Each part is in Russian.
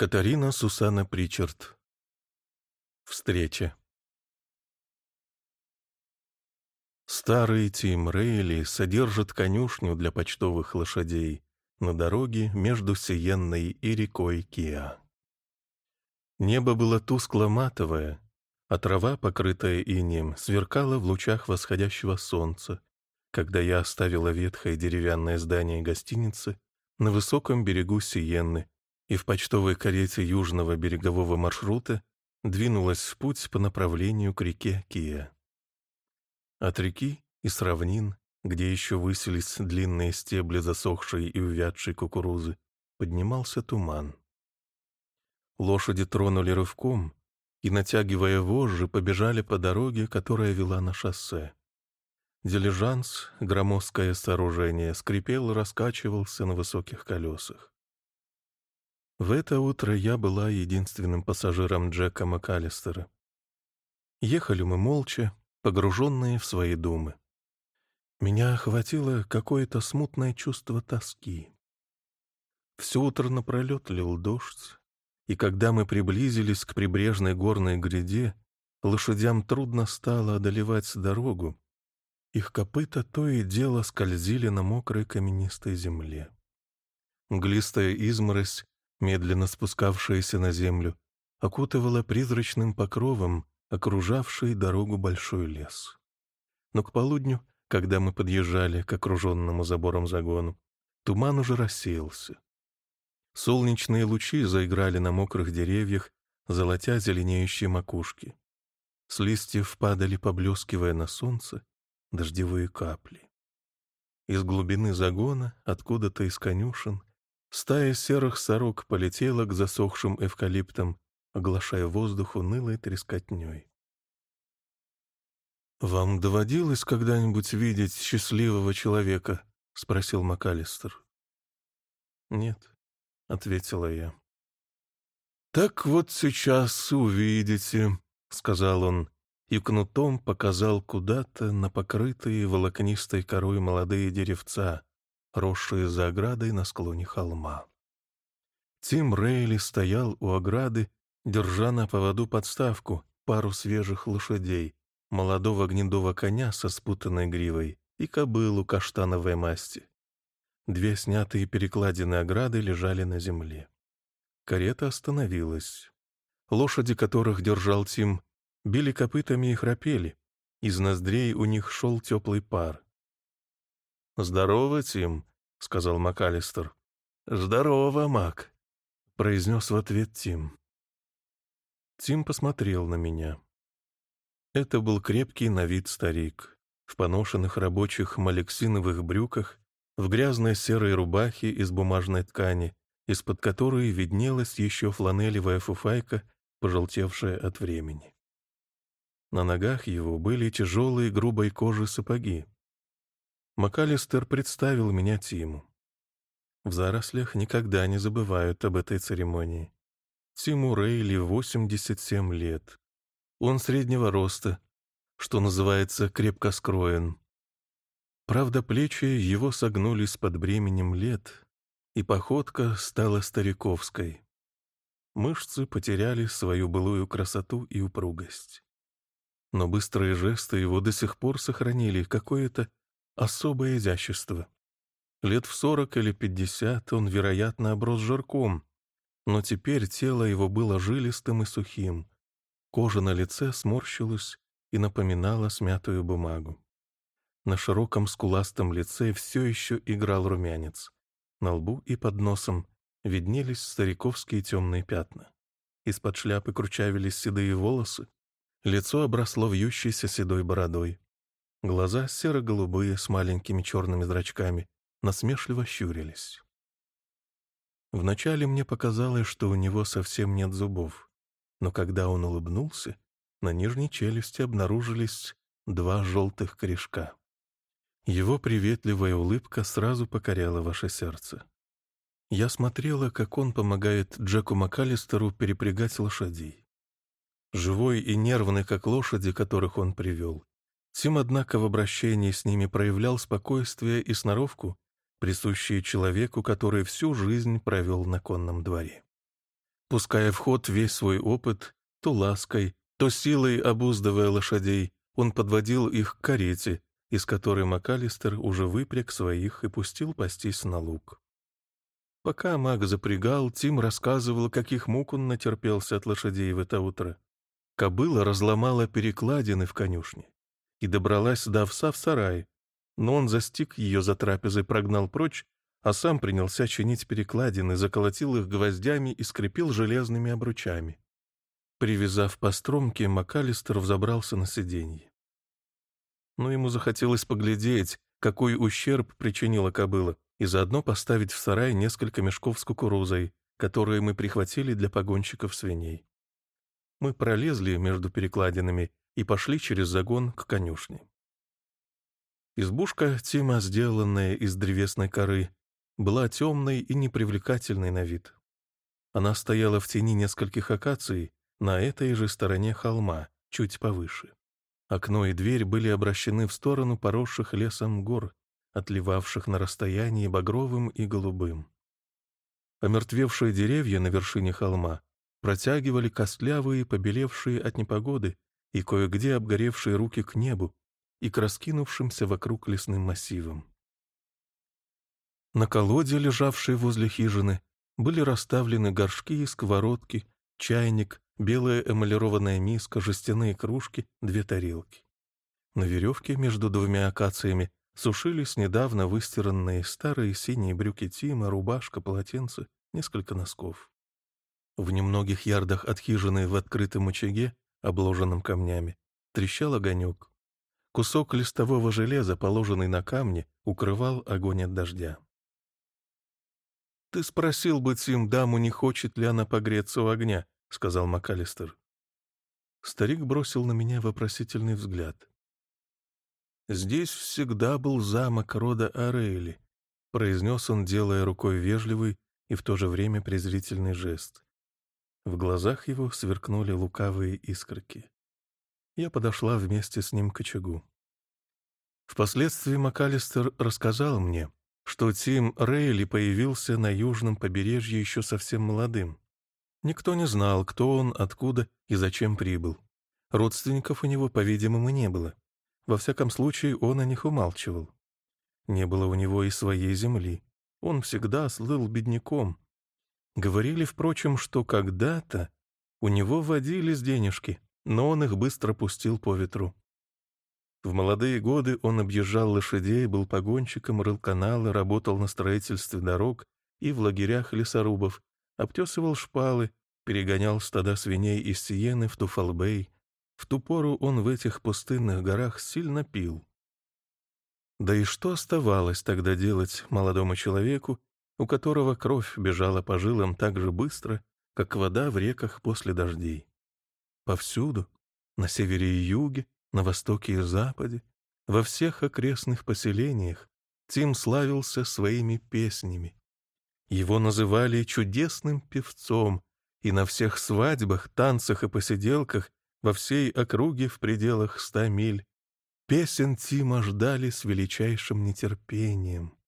Катарина Сусана Причард. Встреча. Старый Тим Рейли содержит конюшню для почтовых лошадей на дороге между Сиенной и рекой Киа. Небо было тускло-матовое, а трава, покрытая инеем, сверкала в лучах восходящего солнца, когда я оставила ветхое деревянное здание гостиницы на высоком берегу Сиенны и в почтовой карете южного берегового маршрута двинулась в путь по направлению к реке Кия. От реки и с равнин, где еще высились длинные стебли засохшей и увядшей кукурузы, поднимался туман. Лошади тронули рывком и, натягивая вожжи, побежали по дороге, которая вела на шоссе. Дилижанс, громоздкое сооружение, скрипел и раскачивался на высоких колесах. В это утро я была единственным пассажиром Джека МакАлистера. Ехали мы молча, погруженные в свои думы. Меня охватило какое-то смутное чувство тоски. Все утро напролет лил дождь, и когда мы приблизились к прибрежной горной гряде, лошадям трудно стало одолевать дорогу. Их копыта то и дело скользили на мокрой каменистой земле. Глистая изморозь медленно спускавшаяся на землю, окутывала призрачным покровом окружавший дорогу большой лес. Но к полудню, когда мы подъезжали к окруженному забором загону, туман уже рассеялся. Солнечные лучи заиграли на мокрых деревьях, золотя зеленеющие макушки. С листьев падали, поблескивая на солнце, дождевые капли. Из глубины загона, откуда-то из конюшен, Стая серых сорок полетела к засохшим эвкалиптам, оглашая воздух унылой трескотней. «Вам доводилось когда-нибудь видеть счастливого человека?» — спросил МакАлистер. «Нет», — ответила я. «Так вот сейчас увидите», — сказал он, и кнутом показал куда-то на покрытые волокнистой корой молодые деревца, росшие за оградой на склоне холма. Тим Рейли стоял у ограды, держа на поводу подставку пару свежих лошадей, молодого гнедого коня со спутанной гривой и кобылу каштановой масти. Две снятые перекладины ограды лежали на земле. Карета остановилась. Лошади, которых держал Тим, били копытами и храпели. Из ноздрей у них шел теплый пар. «Здорово, Тим», — сказал МакАлистер. «Здорово, Мак», — произнес в ответ Тим. Тим посмотрел на меня. Это был крепкий на вид старик, в поношенных рабочих малексиновых брюках, в грязной серой рубахе из бумажной ткани, из-под которой виднелась еще фланелевая фуфайка, пожелтевшая от времени. На ногах его были тяжелые грубой кожи сапоги, МакАлистер представил меня Тиму. В зарослях никогда не забывают об этой церемонии. Тиму Рейли 87 лет. Он среднего роста, что называется, крепко скроен. Правда, плечи его согнулись под бременем лет, и походка стала стариковской. Мышцы потеряли свою былую красоту и упругость. Но быстрые жесты его до сих пор сохранили какое-то особое изящество. Лет в сорок или пятьдесят он, вероятно, оброс жирком, но теперь тело его было жилистым и сухим. Кожа на лице сморщилась и напоминала смятую бумагу. На широком скуластом лице все еще играл румянец. На лбу и под носом виднелись стариковские темные пятна. Из-под шляпы кручавились седые волосы. Лицо обросло вьющейся седой бородой. Глаза серо-голубые с маленькими черными зрачками насмешливо щурились. Вначале мне показалось, что у него совсем нет зубов, но когда он улыбнулся, на нижней челюсти обнаружились два желтых корешка. Его приветливая улыбка сразу покоряла ваше сердце. Я смотрела, как он помогает Джеку МакАлистеру перепрягать лошадей. Живой и нервный, как лошади, которых он привел, Тим, однако, в обращении с ними проявлял спокойствие и сноровку, присущие человеку, который всю жизнь провел на конном дворе. Пуская в ход весь свой опыт, то лаской, то силой обуздывая лошадей, он подводил их к карете, из которой МакАлистер уже выпряг своих и пустил пастись на луг. Пока маг запрягал, Тим рассказывал, каких мук он натерпелся от лошадей в это утро. Кобыла разломала перекладины в конюшне и добралась до овса в сарае, но он застиг ее за трапезой, прогнал прочь, а сам принялся чинить перекладины, заколотил их гвоздями и скрепил железными обручами. Привязав по стромке, МакАлистер взобрался на сиденье. Но ему захотелось поглядеть, какой ущерб причинила кобыла, и заодно поставить в сарай несколько мешков с кукурузой, которые мы прихватили для погонщиков свиней. Мы пролезли между перекладинами и пошли через загон к конюшне. Избушка Тима, сделанная из древесной коры, была темной и непривлекательной на вид. Она стояла в тени нескольких акаций на этой же стороне холма, чуть повыше. Окно и дверь были обращены в сторону поросших лесом гор, отливавших на расстоянии багровым и голубым. Омертвевшие деревья на вершине холма протягивали костлявые, побелевшие от непогоды и кое-где обгоревшие руки к небу и к раскинувшимся вокруг лесным массивам. На колоде, лежавшей возле хижины, были расставлены горшки и сковородки, чайник, белая эмалированная миска, жестяные кружки, две тарелки. На веревке между двумя акациями сушились недавно выстиранные старые синие брюки Тима, рубашка, полотенце, несколько носков. В немногих ярдах от хижины в открытом очаге, обложенном камнями, трещал огонек. Кусок листового железа, положенный на камни, укрывал огонь от дождя. «Ты спросил бы Тим даму, не хочет ли она погреться у огня», — сказал МакАлистер. Старик бросил на меня вопросительный взгляд. «Здесь всегда был замок рода Арейли», — произнес он, делая рукой вежливый и в то же время презрительный жест. В глазах его сверкнули лукавые искорки. Я подошла вместе с ним к очагу. Впоследствии МакАлистер рассказал мне, что Тим Рейли появился на южном побережье еще совсем молодым. Никто не знал, кто он, откуда и зачем прибыл. Родственников у него, по-видимому, не было. Во всяком случае, он о них умалчивал. Не было у него и своей земли. Он всегда слыл бедняком, Говорили, впрочем, что когда-то у него водились денежки, но он их быстро пустил по ветру. В молодые годы он объезжал лошадей, был погонщиком, рыл каналы, работал на строительстве дорог и в лагерях лесорубов, обтесывал шпалы, перегонял стада свиней из Сиены в Туфалбей. В ту пору он в этих пустынных горах сильно пил. Да и что оставалось тогда делать молодому человеку, у которого кровь бежала по жилам так же быстро, как вода в реках после дождей. Повсюду, на севере и юге, на востоке и западе, во всех окрестных поселениях Тим славился своими песнями. Его называли чудесным певцом, и на всех свадьбах, танцах и посиделках во всей округе в пределах ста миль песен Тима ждали с величайшим нетерпением.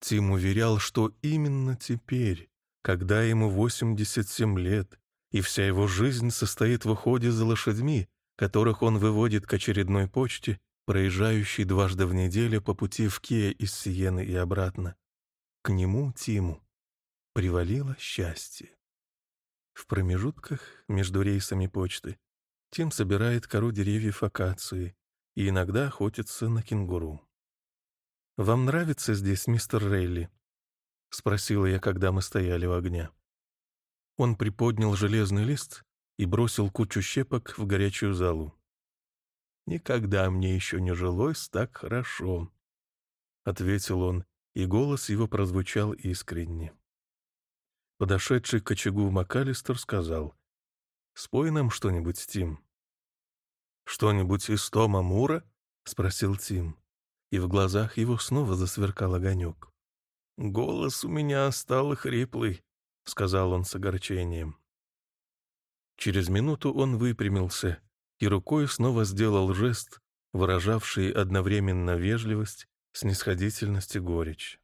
Тим уверял, что именно теперь, когда ему 87 лет, и вся его жизнь состоит в уходе за лошадьми, которых он выводит к очередной почте, проезжающей дважды в неделю по пути в Кия из Сиены и обратно. К нему, Тиму, привалило счастье. В промежутках между рейсами почты Тим собирает кору деревьев акации и иногда охотится на кенгуру. «Вам нравится здесь, мистер Рейли?» — спросила я, когда мы стояли у огня. Он приподнял железный лист и бросил кучу щепок в горячую залу. «Никогда мне еще не жилось так хорошо», — ответил он, и голос его прозвучал искренне. Подошедший к очагу МакАлистер сказал, «Спой нам что-нибудь, Тим». «Что-нибудь из Тома Мура?» — спросил Тим и в глазах его снова засверкал огонек. «Голос у меня стал хриплый», — сказал он с огорчением. Через минуту он выпрямился и рукой снова сделал жест, выражавший одновременно вежливость, снисходительность и горечь.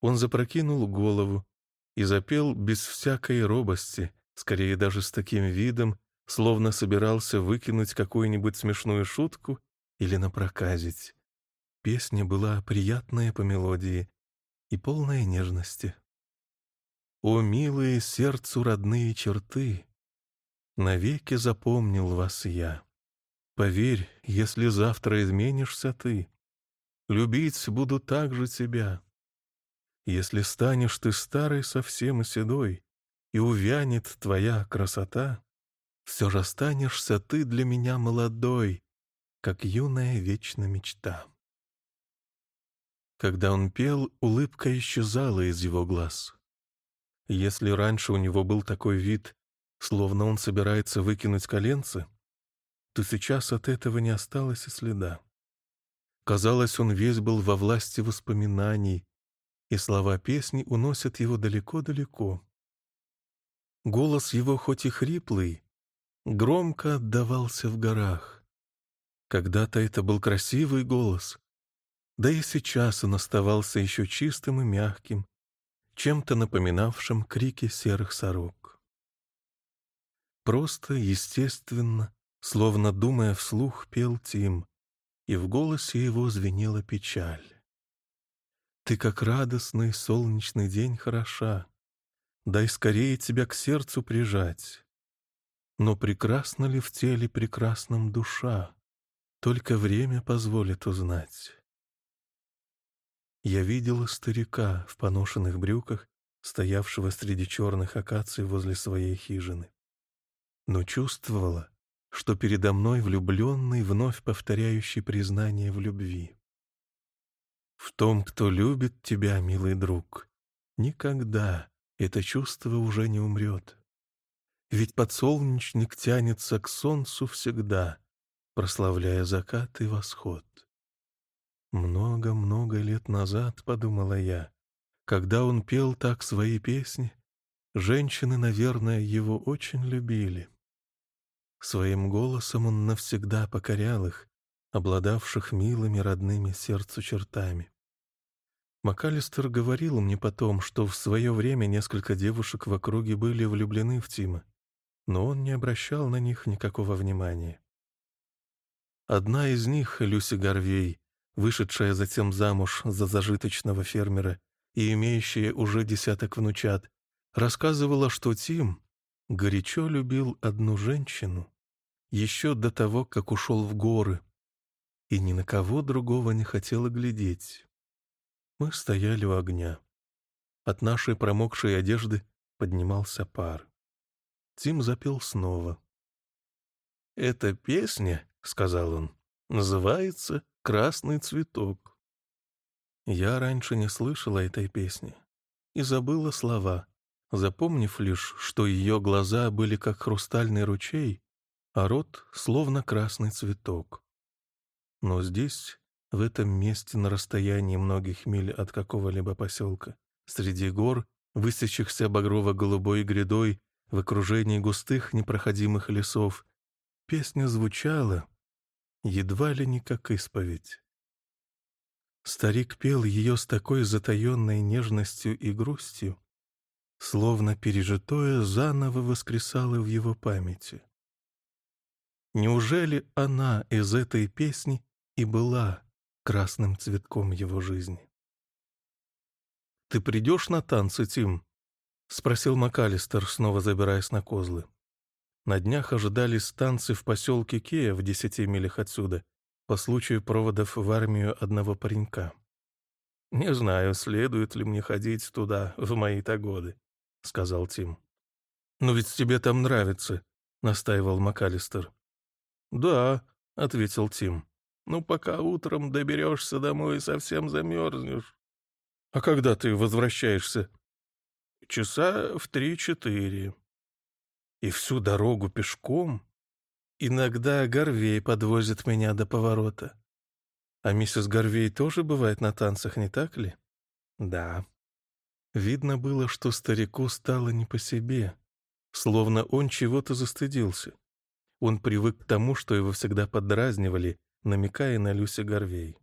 Он запрокинул голову, и запел без всякой робости, скорее даже с таким видом, словно собирался выкинуть какую-нибудь смешную шутку или напроказить. Песня была приятная по мелодии и полная нежности. О, милые сердцу родные черты, навеки запомнил вас я. Поверь, если завтра изменишься ты, любить буду так же тебя. Если станешь ты старой совсем и седой, и увянет твоя красота, все же останешься ты для меня молодой, как юная вечная мечта. Когда он пел, улыбка исчезала из его глаз. Если раньше у него был такой вид, словно он собирается выкинуть коленцы, то сейчас от этого не осталось и следа. Казалось, он весь был во власти воспоминаний, и слова песни уносят его далеко-далеко. Голос его хоть и хриплый, громко отдавался в горах. Когда-то это был красивый голос, да и сейчас он оставался еще чистым и мягким, чем-то напоминавшим крики серых сорок. Просто, естественно, словно думая вслух, пел Тим, и в голосе его звенела печаль. Ты, как радостный солнечный день, хороша. Дай скорее тебя к сердцу прижать. Но прекрасна ли в теле прекрасном душа? Только время позволит узнать. Я видела старика в поношенных брюках, стоявшего среди черных акаций возле своей хижины. Но чувствовала, что передо мной влюбленный, вновь повторяющий признание в любви. В том, кто любит тебя, милый друг, никогда это чувство уже не умрет. Ведь подсолнечник тянется к солнцу всегда, прославляя закат и восход. Много-много лет назад, подумала я, когда он пел так свои песни, женщины, наверное, его очень любили. Своим голосом он навсегда покорял их, обладавших милыми родными сердцу чертами. МакАлистер говорил мне потом, что в свое время несколько девушек в округе были влюблены в Тима, но он не обращал на них никакого внимания. Одна из них, Люси Гарвей, вышедшая затем замуж за зажиточного фермера и имеющая уже десяток внучат, рассказывала, что Тим горячо любил одну женщину еще до того, как ушел в горы, и ни на кого другого не хотела глядеть. Мы стояли у огня. От нашей промокшей одежды поднимался пар. Тим запел снова. «Эта песня, — сказал он, — называется «Красный цветок». Я раньше не слышала этой песни и забыла слова, запомнив лишь, что ее глаза были как хрустальный ручей, а рот — словно красный цветок. Но здесь, в этом месте на расстоянии многих миль от какого-либо поселка, среди гор, высечихся багрово-голубой грядой в окружении густых непроходимых лесов, песня звучала едва ли не как исповедь. Старик пел ее с такой затаенной нежностью и грустью, словно пережитое заново воскресало в его памяти. Неужели она из этой песни и была красным цветком его жизни? «Ты придешь на танцы, Тим?» — спросил МакАлистер, снова забираясь на козлы. На днях ожидались танцы в поселке Кея в десяти милях отсюда, по случаю проводов в армию одного паренька. «Не знаю, следует ли мне ходить туда в мои-то годы», — сказал Тим. «Но ведь тебе там нравится», — настаивал МакАлистер. «Да», — ответил Тим. «Ну, пока утром доберешься домой, совсем замерзнешь». «А когда ты возвращаешься?» «Часа в три-четыре». «И всю дорогу пешком?» «Иногда Горвей подвозит меня до поворота». «А миссис Горвей тоже бывает на танцах, не так ли?» «Да». Видно было, что старику стало не по себе, словно он чего-то застыдился. Он привык к тому, что его всегда подразнивали, намекая на Люси Горвей.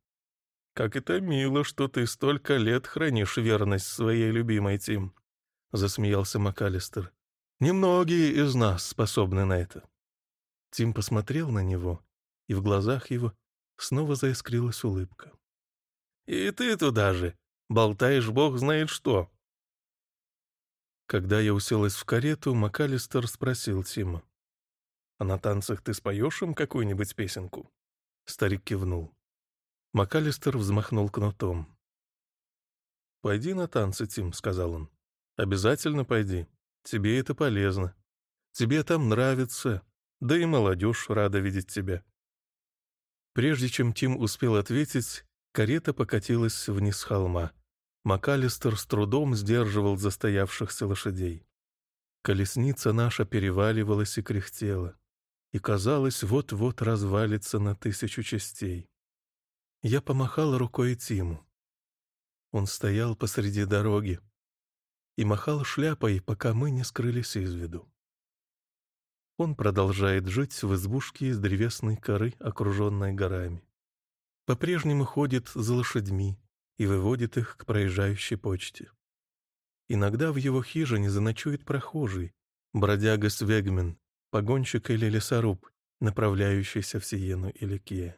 «Как это мило, что ты столько лет хранишь верность своей любимой, Тим. засмеялся МакАлистер. «Немногие из нас способны на это». Тим посмотрел на него, и в глазах его снова заискрилась улыбка. «И ты туда же! Болтаешь бог знает что!» Когда я уселась в карету, МакАлистер спросил Тима. «А на танцах ты споешь им какую-нибудь песенку?» Старик кивнул. МакАлистер взмахнул кнутом. «Пойди на танцы, Тим», — сказал он. «Обязательно пойди. Тебе это полезно. Тебе там нравится. Да и молодежь рада видеть тебя». Прежде чем Тим успел ответить, карета покатилась вниз холма. МакАлистер с трудом сдерживал застоявшихся лошадей. Колесница наша переваливалась и кряхтела, и, казалось, вот-вот развалится на тысячу частей. Я помахала рукой Тиму. Он стоял посреди дороги и махал шляпой, пока мы не скрылись из виду. Он продолжает жить в избушке из древесной коры, окруженной горами. По-прежнему ходит за лошадьми и выводит их к проезжающей почте. Иногда в его хижине заночует прохожий, бродяга Свегмен, погонщик или лесоруб, направляющийся в Сиену или Кия.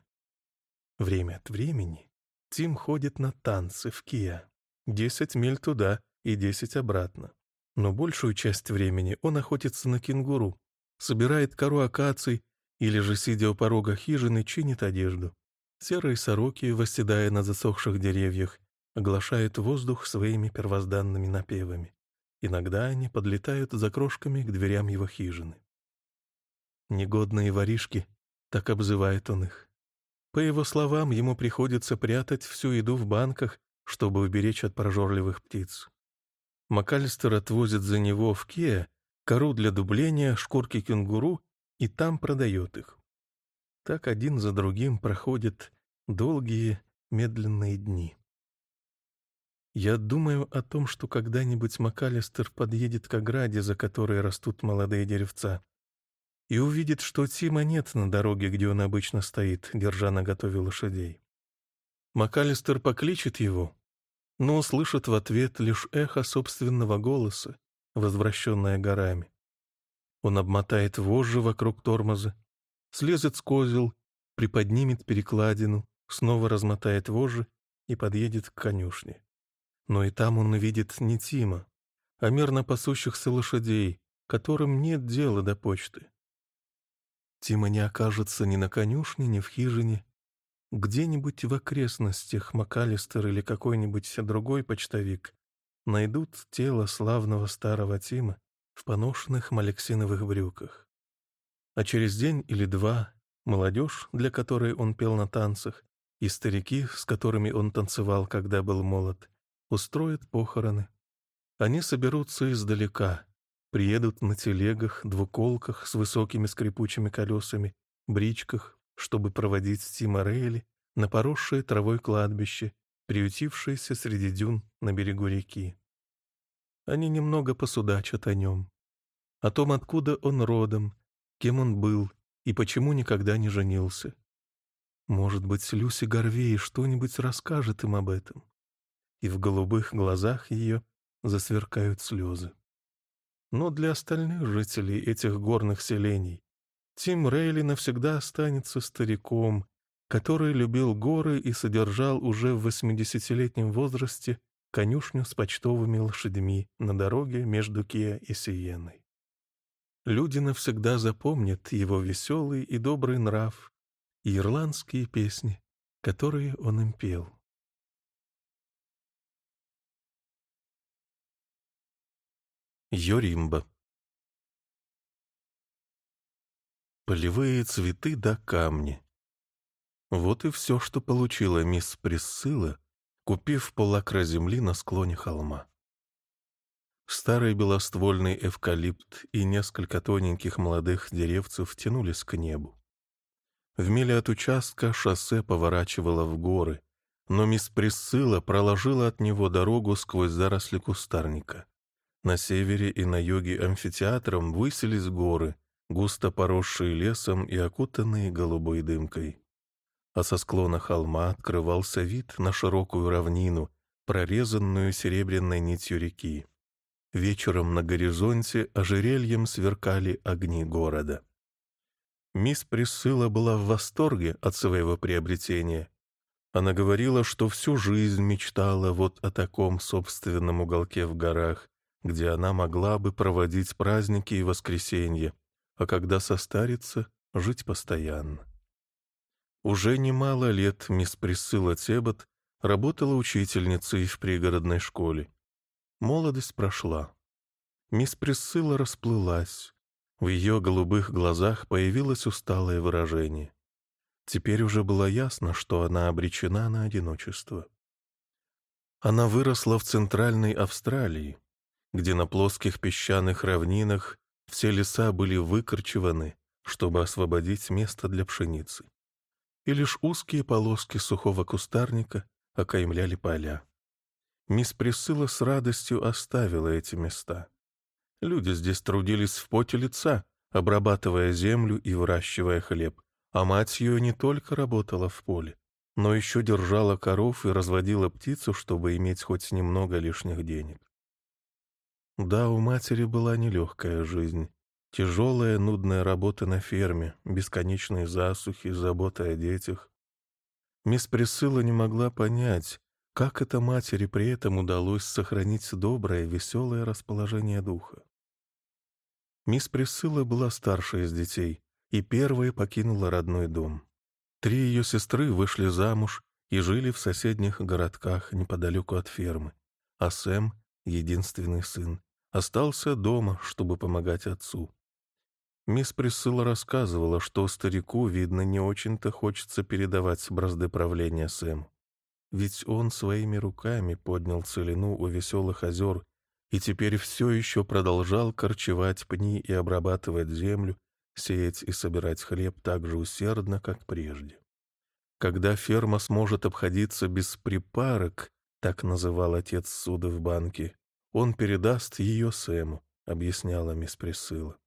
Время от времени Тим ходит на танцы в Киа. Десять миль туда и десять обратно. Но большую часть времени он охотится на кенгуру, собирает кору акаций или же, сидя у порога хижины, чинит одежду. Серые сороки, восседая на засохших деревьях, оглашают воздух своими первозданными напевами. Иногда они подлетают за крошками к дверям его хижины. Негодные воришки, так обзывает он их. По его словам, ему приходится прятать всю еду в банках, чтобы уберечь от прожорливых птиц. МакАлистер отвозит за него в Кеа кору для дубления, шкурки кенгуру и там продает их. Так один за другим проходят долгие, медленные дни. Я думаю о том, что когда-нибудь МакАлистер подъедет к ограде, за которой растут молодые деревца, и увидит, что Тима нет на дороге, где он обычно стоит, держа на готове лошадей. МакАлистер покличет его, но услышит в ответ лишь эхо собственного голоса, возвращенное горами. Он обмотает вожжи вокруг тормоза, слезет с козел, приподнимет перекладину, снова размотает вожжи и подъедет к конюшне. Но и там он увидит не Тима, а мирно пасущихся лошадей, которым нет дела до почты. Тима не окажется ни на конюшне, ни в хижине. Где-нибудь в окрестностях МакАлистер или какой-нибудь другой почтовик найдут тело славного старого Тима в поношенных малексиновых брюках. А через день или два молодежь, для которой он пел на танцах, и старики, с которыми он танцевал, когда был молод, устроят похороны. Они соберутся издалека, приедут на телегах, двуколках с высокими скрипучими колесами, бричках, чтобы проводить Тима Рейли на поросшее травой кладбище, приютившееся среди дюн на берегу реки. Они немного посудачат о нем, о том, откуда он родом, кем он был и почему никогда не женился. Может быть, Люси Горвей что-нибудь расскажет им об этом. И в голубых глазах ее засверкают слезы. Но для остальных жителей этих горных селений Тим Рейли навсегда останется стариком, который любил горы и содержал уже в восьмидесятилетнем возрасте конюшню с почтовыми лошадьми на дороге между Киа и Сиеной. Люди навсегда запомнят его веселый и добрый нрав и ирландские песни, которые он им пел. Йоримба. Полевые цветы да камни. Вот и все, что получила мисс Присцилла, купив полакра земли на склоне холма. Старый белоствольный эвкалипт и несколько тоненьких молодых деревцев тянулись к небу. В миле от участка шоссе поворачивало в горы, но мисс Присцилла проложила от него дорогу сквозь заросли кустарника. На севере и на юге амфитеатром высились горы, густо поросшие лесом и окутанные голубой дымкой. А со склона холма открывался вид на широкую равнину, прорезанную серебряной нитью реки. вечером на горизонте ожерельем сверкали огни города. Мисс Присыла была в восторге от своего приобретения. Она говорила, что всю жизнь мечтала вот о таком собственном уголке в горах, где она могла бы проводить праздники и воскресенья, а когда состарится, жить постоянно. Уже немало лет мисс Присыла Тебот работала учительницей в пригородной школе. Молодость прошла. Мисс Присыла расплылась. В ее голубых глазах появилось усталое выражение. Теперь уже было ясно, что она обречена на одиночество. Она выросла в Центральной Австралии, где на плоских песчаных равнинах все леса были выкорчеваны, чтобы освободить место для пшеницы. И лишь узкие полоски сухого кустарника окаймляли поля. Мисс Присыла с радостью оставила эти места. Люди здесь трудились в поте лица, обрабатывая землю и выращивая хлеб, а мать ее не только работала в поле, но еще держала коров и разводила птицу, чтобы иметь хоть немного лишних денег. Да, у матери была нелегкая жизнь. Тяжелая, нудная работа на ферме, бесконечные засухи, забота о детях. Мисс Присыла не могла понять, как это матери при этом удалось сохранить доброе, веселое расположение духа. Мисс Присыла была старшей из детей и первая покинула родной дом. Три ее сестры вышли замуж и жили в соседних городках неподалеку от фермы, а Сэм, единственный сын, остался дома, чтобы помогать отцу. Мисс Присыла рассказывала, что старику, видно, не очень-то хочется передавать бразды правления Сэму. Ведь он своими руками поднял целину у веселых озер и теперь все еще продолжал корчевать пни и обрабатывать землю, сеять и собирать хлеб так же усердно, как прежде. Когда ферма сможет обходиться без припарок, так называл отец суда в банке, он передаст ее Сэму, объясняла мисс Присыла.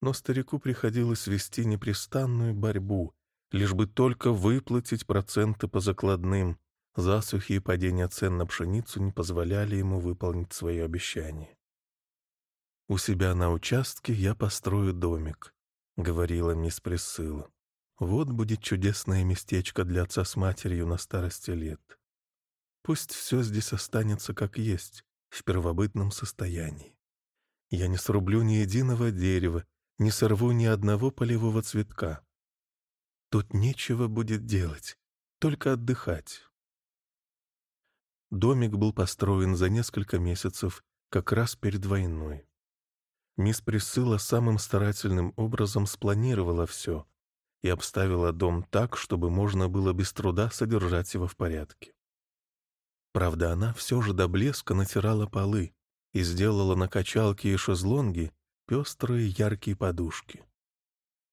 Но старику приходилось вести непрестанную борьбу, лишь бы только выплатить проценты по закладным. Засухи и падение цен на пшеницу не позволяли ему выполнить свое обещание. «У себя на участке я построю домик», — говорила мисс Присыла. «Вот будет чудесное местечко для отца с матерью на старости лет. Пусть все здесь останется как есть, в первобытном состоянии. Я не срублю ни единого дерева, не сорву ни одного полевого цветка. Тут нечего будет делать, только отдыхать. Домик был построен за несколько месяцев, как раз перед войной. Мисс Присыла самым старательным образом спланировала все и обставила дом так, чтобы можно было без труда содержать его в порядке. Правда, она все же до блеска натирала полы и сделала на качалке и шезлонги пестрые яркие подушки.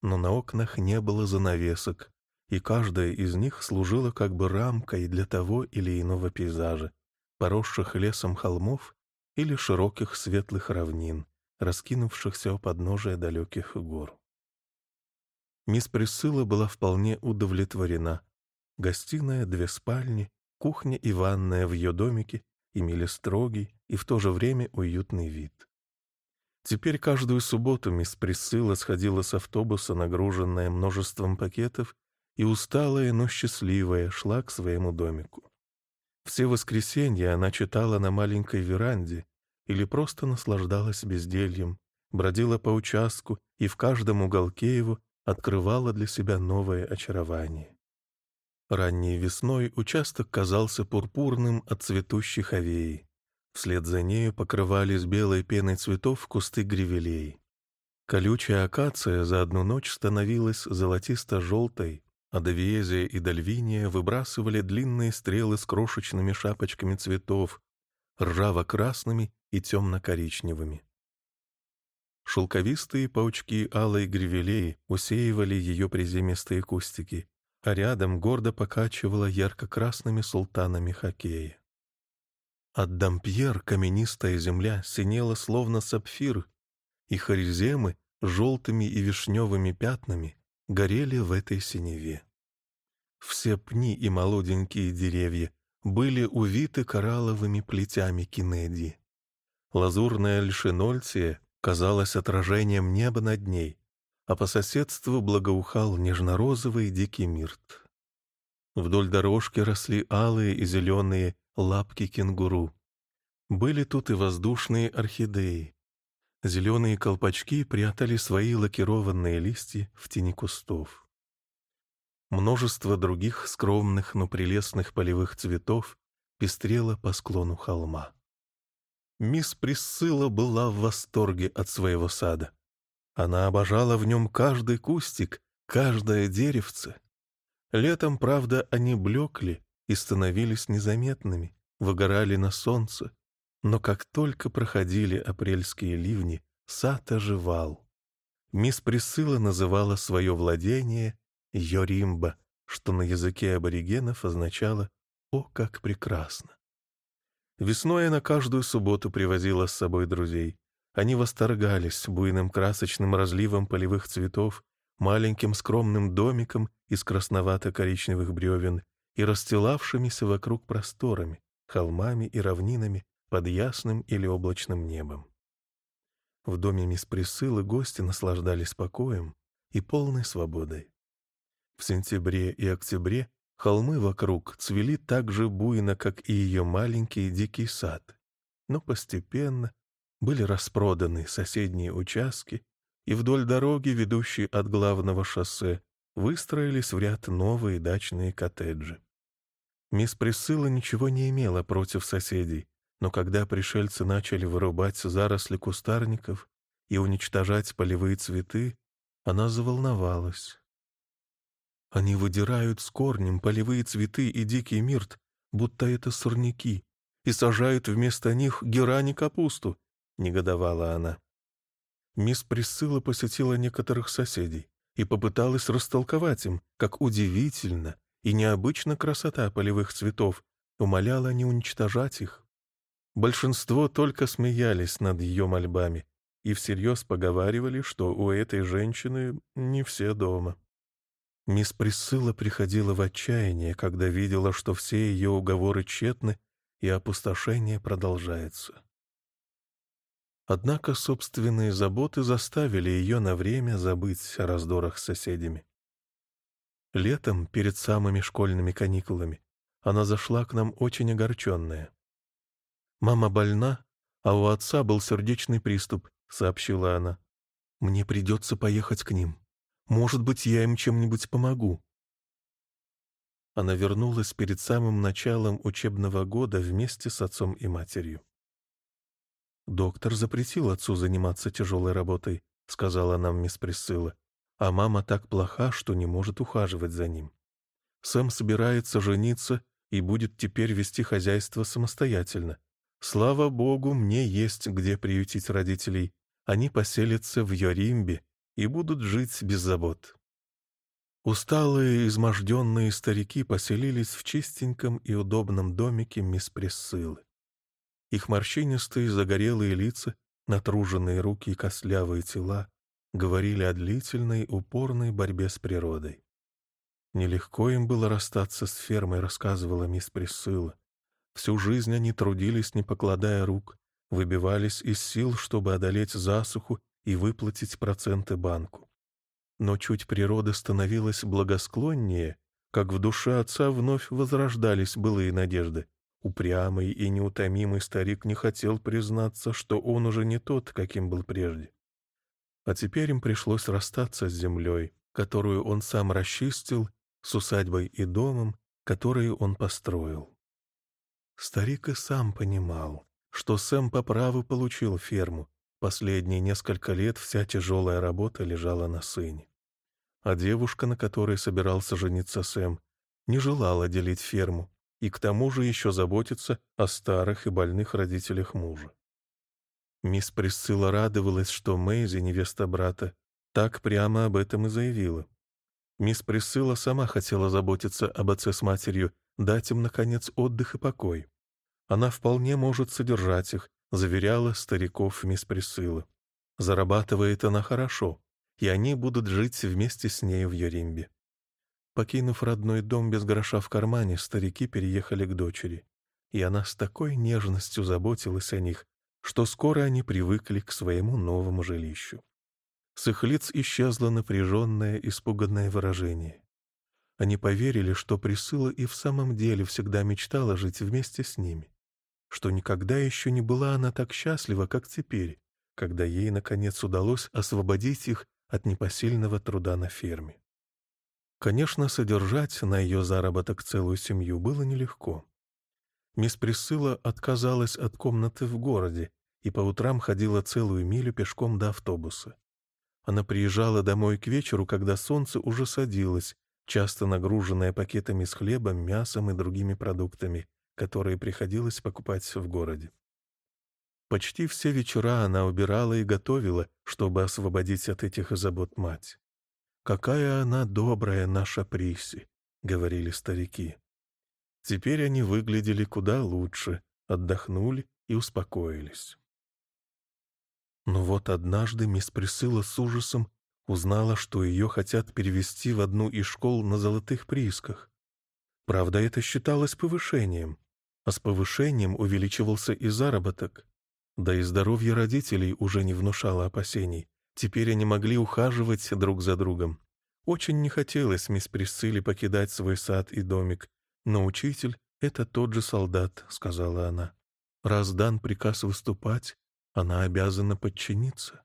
Но на окнах не было занавесок, и каждая из них служила как бы рамкой для того или иного пейзажа, поросших лесом холмов или широких светлых равнин, раскинувшихся у подножия далеких гор. Мисс Присыла была вполне удовлетворена. Гостиная, две спальни, Кухня и ванная в ее домике имели строгий и в то же время уютный вид. Теперь каждую субботу мисс Присыла сходила с автобуса, нагруженная множеством пакетов, и усталая, но счастливая шла к своему домику. Все воскресенья она читала на маленькой веранде или просто наслаждалась бездельем, бродила по участку и в каждом уголке его открывала для себя новое очарование. Ранней весной участок казался пурпурным от цветущих овеи. Вслед за нею покрывались белой пеной цветов кусты гревелей. Колючая акация за одну ночь становилась золотисто-желтой, а Довиезия и Дальвиния выбрасывали длинные стрелы с крошечными шапочками цветов, ржаво-красными и темно-коричневыми. Шелковистые паучки алой гревелей усеивали ее приземистые кустики, а рядом гордо покачивала ярко-красными султанами хоккея. От дампьер каменистая земля синела словно сапфир, и хариземы желтыми и вишневыми пятнами горели в этой синеве. Все пни и молоденькие деревья были увиты коралловыми плетями кинеди. Лазурная льшинольтия казалась отражением неба над ней, а по соседству благоухал нежно-розовый дикий мирт. Вдоль дорожки росли алые и зеленые лапки кенгуру. Были тут и воздушные орхидеи. Зеленые колпачки прятали свои лакированные листья в тени кустов. Множество других скромных, но прелестных полевых цветов пестрело по склону холма. Мисс Присцилла была в восторге от своего сада. Она обожала в нем каждый кустик, каждое деревце. Летом, правда, они блекли и становились незаметными, выгорали на солнце, но как только проходили апрельские ливни, сад оживал. Мисс Присыла называла свое владение Йоримба, что на языке аборигенов означало «О, как прекрасно!». Весной она каждую субботу привозила с собой друзей. Они восторгались буйным красочным разливом полевых цветов, маленьким скромным домиком из красновато-коричневых бревен и расстилавшимися вокруг просторами, холмами и равнинами под ясным или облачным небом. В доме мисс Присылы гости наслаждались покоем и полной свободой. В сентябре и октябре холмы вокруг цвели так же буйно, как и ее маленький дикий сад, но постепенно были распроданы соседние участки, и вдоль дороги, ведущей от главного шоссе, выстроились в ряд новые дачные коттеджи. Мисс Присыла ничего не имела против соседей, но когда пришельцы начали вырубать заросли кустарников и уничтожать полевые цветы, она заволновалась. Они выдирают с корнем полевые цветы и дикий мирт, будто это сорняки, и сажают вместо них герани капусту, — негодовала она. Мисс Присыла посетила некоторых соседей и попыталась растолковать им, как удивительно и необычна красота полевых цветов, умоляла не уничтожать их. Большинство только смеялись над ее мольбами и всерьез поговаривали, что у этой женщины не все дома. Мисс Присыла приходила в отчаяние, когда видела, что все ее уговоры тщетны и опустошение продолжается. Однако собственные заботы заставили ее на время забыть о раздорах с соседями. Летом, перед самыми школьными каникулами, она зашла к нам очень огорченная. «Мама больна, а у отца был сердечный приступ», — сообщила она. «Мне придется поехать к ним. Может быть, я им чем-нибудь помогу». Она вернулась перед самым началом учебного года вместе с отцом и матерью. «Доктор запретил отцу заниматься тяжелой работой», — сказала нам мисс Присцилла. «А мама так плоха, что не может ухаживать за ним. Сэм собирается жениться и будет теперь вести хозяйство самостоятельно. Слава богу, мне есть где приютить родителей. Они поселятся в Йоримбе и будут жить без забот. Усталые, изможденные старики поселились в чистеньком и удобном домике мисс Прессылы. Их морщинистые загорелые лица, натруженные руки и костлявые тела говорили о длительной, упорной борьбе с природой. Нелегко им было расстаться с фермой, рассказывала мисс Прессыла. Всю жизнь они трудились, не покладая рук, выбивались из сил, чтобы одолеть засуху и выплатить проценты банку. Но чуть природа становилась благосклоннее, как в душе отца вновь возрождались былые надежды. Упрямый и неутомимый старик не хотел признаться, что он уже не тот, каким был прежде. А теперь им пришлось расстаться с землей, которую он сам расчистил, с усадьбой и домом, которые он построил. Старик и сам понимал, что Сэм по праву получил ферму. Последние несколько лет вся тяжелая работа лежала на сыне. А девушка, на которой собирался жениться Сэм, не желала делить ферму и к тому же еще заботиться о старых и больных родителях мужа. Мисс Присцилла радовалась, что Мэйзи, невеста брата, так прямо об этом и заявила. Мисс Присцилла сама хотела заботиться об отце с матерью, дать им, наконец, отдых и покой. Она вполне может содержать их, заверяла стариков мисс Присыла. Зарабатывает она хорошо, и они будут жить вместе с ней в Юримбе. Покинув родной дом без гроша в кармане, старики переехали к дочери, и она с такой нежностью заботилась о них, что скоро они привыкли к своему новому жилищу. С их лиц исчезло напряженное, испуганное выражение. Они поверили, что Присыла и в самом деле всегда мечтала жить вместе с ними, что никогда еще не была она так счастлива, как теперь, когда ей, наконец, удалось освободить их от непосильного труда на ферме. Конечно, содержать на ее заработок целую семью было нелегко. Мисс Присыла отказалась от комнаты в городе и по утрам ходила целую милю пешком до автобуса. Она приезжала домой к вечеру, когда солнце уже садилось, часто нагруженная пакетами с хлебом, мясом и другими продуктами, которые приходилось покупать в городе. Почти все вечера она убирала и готовила, чтобы освободить от этих забот мать. «Какая она добрая, наша Приси», — говорили старики. Теперь они выглядели куда лучше, отдохнули и успокоились. Но вот однажды мисс Присыла с ужасом Узнала, что ее хотят перевести в одну из школ на золотых приисках. Правда, это считалось повышением, а с повышением увеличивался и заработок. Да и здоровье родителей уже не внушало опасений. Теперь они могли ухаживать друг за другом. Очень не хотелось мисс Присцилле покидать свой сад и домик, но учитель — это тот же солдат, — сказала она. Раз дан приказ выступать, она обязана подчиниться.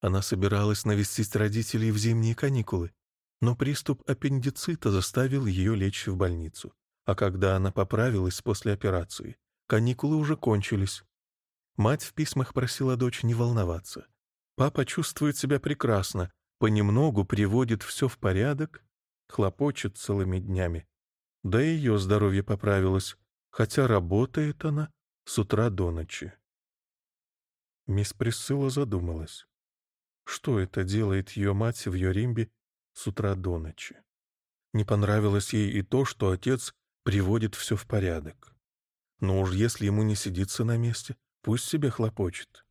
Она собиралась навестить родителей в зимние каникулы, но приступ аппендицита заставил ее лечь в больницу. А когда она поправилась после операции, каникулы уже кончились. Мать в письмах просила дочь не волноваться. Папа чувствует себя прекрасно, понемногу приводит все в порядок, хлопочет целыми днями. Да и ее здоровье поправилось, хотя работает она с утра до ночи. Мисс Присцилла задумалась что это делает ее мать в Йоримбе с утра до ночи. Не понравилось ей и то, что отец приводит все в порядок. Но уж если ему не сидится на месте, пусть себе хлопочет.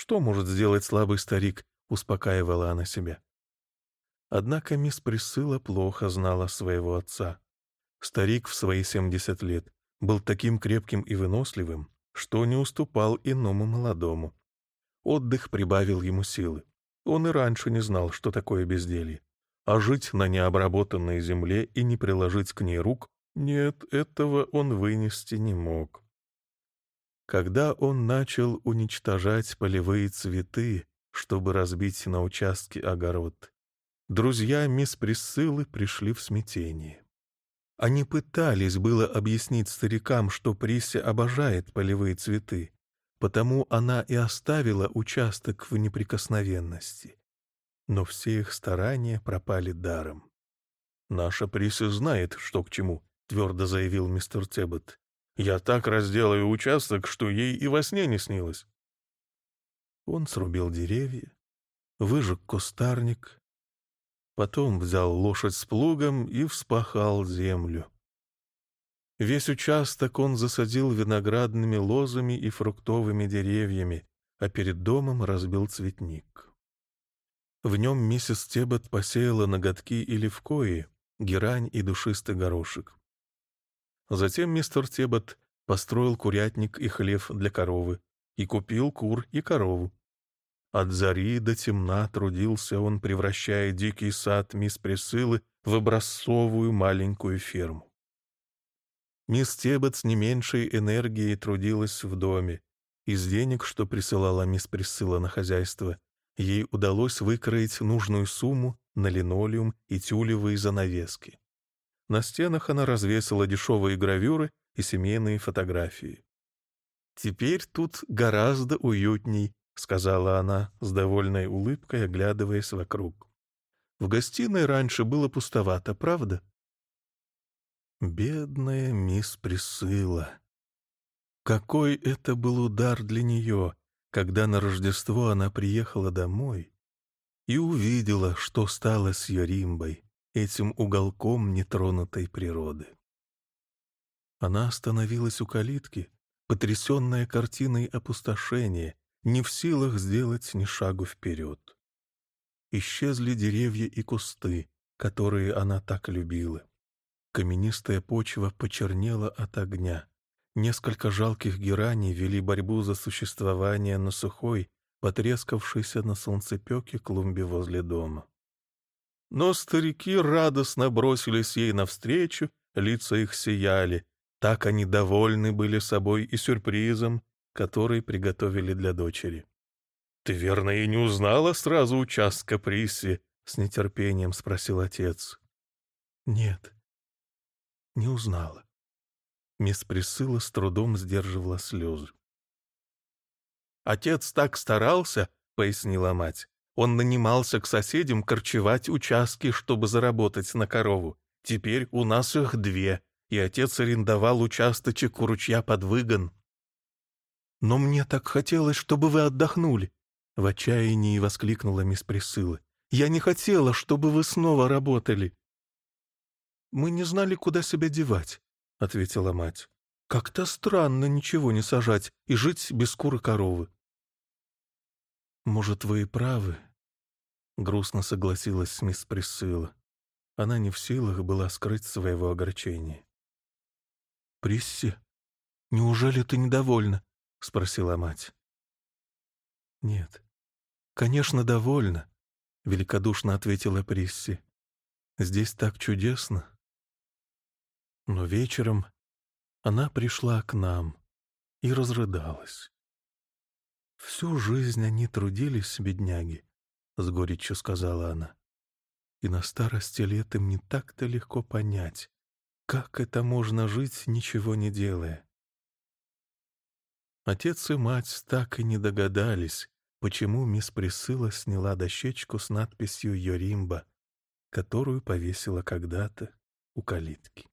Что может сделать слабый старик, успокаивала она себя. Однако мисс Присыла плохо знала своего отца. Старик в свои семьдесят лет был таким крепким и выносливым, что не уступал иному молодому. Отдых прибавил ему силы. Он и раньше не знал, что такое безделье. А жить на необработанной земле и не приложить к ней рук — нет, этого он вынести не мог. Когда он начал уничтожать полевые цветы, чтобы разбить на участке огород, друзья мисс Присылы пришли в смятение. Они пытались было объяснить старикам, что Прися обожает полевые цветы, Потому она и оставила участок в неприкосновенности. Но все их старания пропали даром. «Наша Приса знает, что к чему», — твердо заявил мистер Тебот. «Я так разделаю участок, что ей и во сне не снилось». Он срубил деревья, выжег кустарник, потом взял лошадь с плугом и вспахал землю. Весь участок он засадил виноградными лозами и фруктовыми деревьями, а перед домом разбил цветник. В нем миссис Тебет посеяла ноготки и левкои, герань и душистый горошек. Затем мистер Тебет построил курятник и хлев для коровы и купил кур и корову. От зари до темна трудился он, превращая дикий сад мисс Присылы в образцовую маленькую ферму. Мисс Тебет с не меньшей энергией трудилась в доме. Из денег, что присылала мисс Присыла на хозяйство, ей удалось выкроить нужную сумму на линолеум и тюлевые занавески. На стенах она развесила дешевые гравюры и семейные фотографии. «Теперь тут гораздо уютней», — сказала она с довольной улыбкой, оглядываясь вокруг. «В гостиной раньше было пустовато, правда?» Бедная мисс Присыла. Какой это был удар для нее, когда на Рождество она приехала домой и увидела, что стало с Йоримбой, этим уголком нетронутой природы. Она остановилась у калитки, потрясенная картиной опустошения, не в силах сделать ни шагу вперед. Исчезли деревья и кусты, которые она так любила. Каменистая почва почернела от огня. несколько жалких гераней вели борьбу за существование на сухой, потрескавшейся на солнцепеке клумбе возле дома. Но старики радостно бросились ей навстречу, лица их сияли. Так они довольны были собой и сюрпризом, который приготовили для дочери. «Ты, верно, и не узнала сразу участка Присси?» — с нетерпением спросил отец. «Нет, не узнала». Мисс Присыла с трудом сдерживала слезы. «Отец так старался», — пояснила мать. «Он нанимался к соседям корчевать участки, чтобы заработать на корову. Теперь у нас их две, и отец арендовал участочек у ручья под выгон». «Но мне так хотелось, чтобы вы отдохнули», — в отчаянии воскликнула мисс Присыла. «Я не хотела, чтобы вы снова работали». «Мы не знали, куда себя девать», — ответила мать. «Как-то странно ничего не сажать и жить без куры коровы». «Может, вы и правы», — грустно согласилась мисс Присыла. Она не в силах была скрыть своего огорчения. «Присси, неужели ты недовольна?» — спросила мать. «Нет, конечно, довольна», — великодушно ответила Присси. «Здесь так чудесно». Но вечером она пришла к нам и разрыдалась. «Всю жизнь они трудились, бедняги», — с горечью сказала она. «И на старости лет им не так-то легко понять, как это можно жить, ничего не делая. Отец и мать так и не догадались, почему мисс Присыла сняла дощечку с надписью «Йоримба», которую повесила когда-то у калитки.